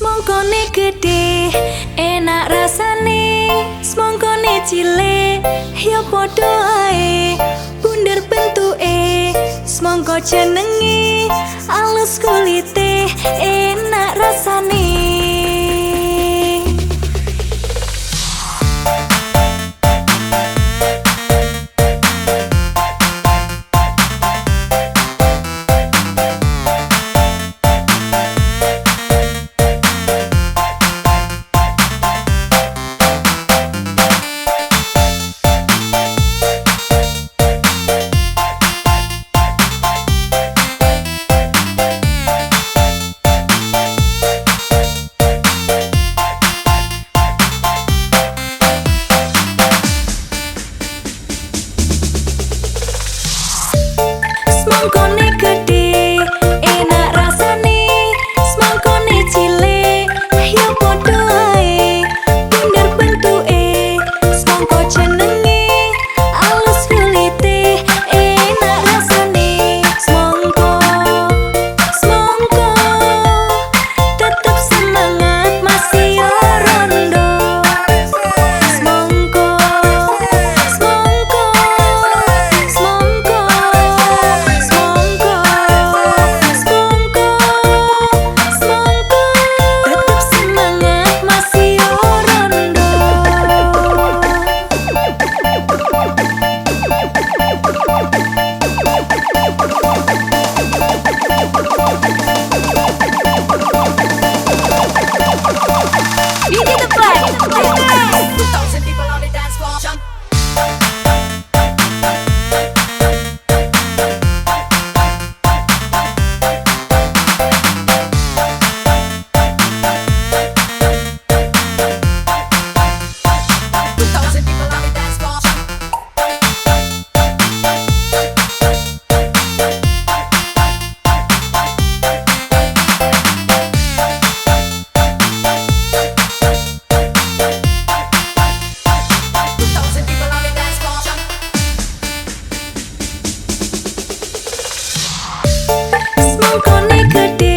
Semongkone gede enak rasane. Semongkone cile ya podo ae. Bunder bentuke semongko jenenge. Alus kulite enak rasane. கண் கொன்னை கட்டி